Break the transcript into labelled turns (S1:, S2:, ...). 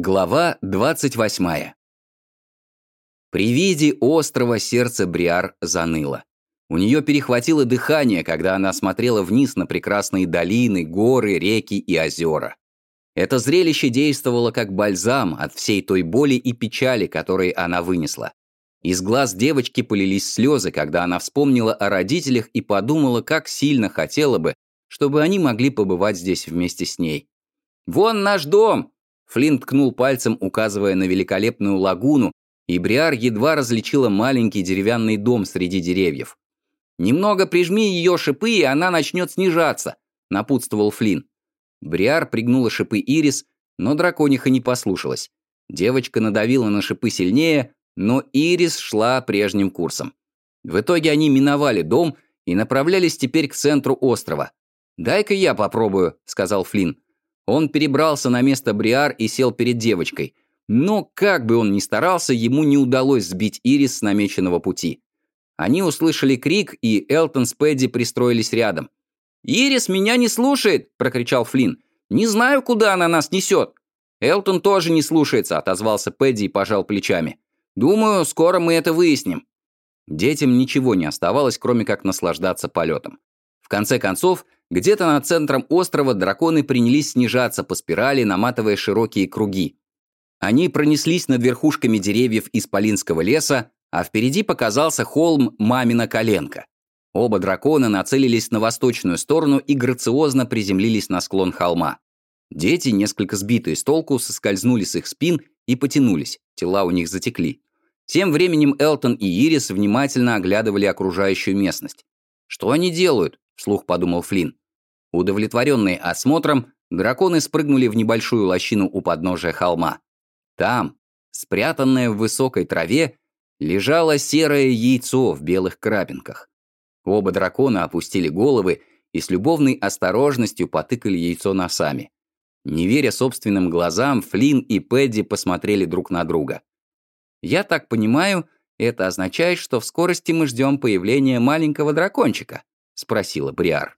S1: Глава 28. При виде острова сердце Бриар заныло. У нее перехватило дыхание, когда она смотрела вниз на прекрасные долины, горы, реки и озера. Это зрелище действовало как бальзам от всей той боли и печали, которые она вынесла. Из глаз девочки полились слезы, когда она вспомнила о родителях и подумала, как сильно хотела бы, чтобы они могли побывать здесь вместе с ней. «Вон наш дом!» Флинт ткнул пальцем, указывая на великолепную лагуну, и Бриар едва различила маленький деревянный дом среди деревьев. «Немного прижми ее шипы, и она начнет снижаться», — напутствовал Флин. Бриар пригнула шипы Ирис, но дракониха не послушалась. Девочка надавила на шипы сильнее, но Ирис шла прежним курсом. В итоге они миновали дом и направлялись теперь к центру острова. «Дай-ка я попробую», — сказал Флин. Он перебрался на место Бриар и сел перед девочкой. Но, как бы он ни старался, ему не удалось сбить Ирис с намеченного пути. Они услышали крик, и Элтон с Пэдди пристроились рядом. «Ирис меня не слушает!» – прокричал Флинн. «Не знаю, куда она нас несет!» «Элтон тоже не слушается», – отозвался Пэдди и пожал плечами. «Думаю, скоро мы это выясним». Детям ничего не оставалось, кроме как наслаждаться полетом. В конце концов, где-то над центром острова драконы принялись снижаться по спирали, наматывая широкие круги. Они пронеслись над верхушками деревьев исполинского леса, а впереди показался холм Мамина Коленка. Оба дракона нацелились на восточную сторону и грациозно приземлились на склон холма. Дети, несколько сбитые с толку, соскользнули с их спин и потянулись, тела у них затекли. Тем временем Элтон и Ирис внимательно оглядывали окружающую местность. Что они делают? Вслух подумал Флинн. Удовлетворенные осмотром, драконы спрыгнули в небольшую лощину у подножия холма. Там, спрятанное в высокой траве, лежало серое яйцо в белых крапинках. Оба дракона опустили головы и с любовной осторожностью потыкали яйцо носами. Не веря собственным глазам, Флинн и Пэдди посмотрели друг на друга. «Я так понимаю, это означает, что в скорости мы ждем появления маленького дракончика?» — спросила Бриар.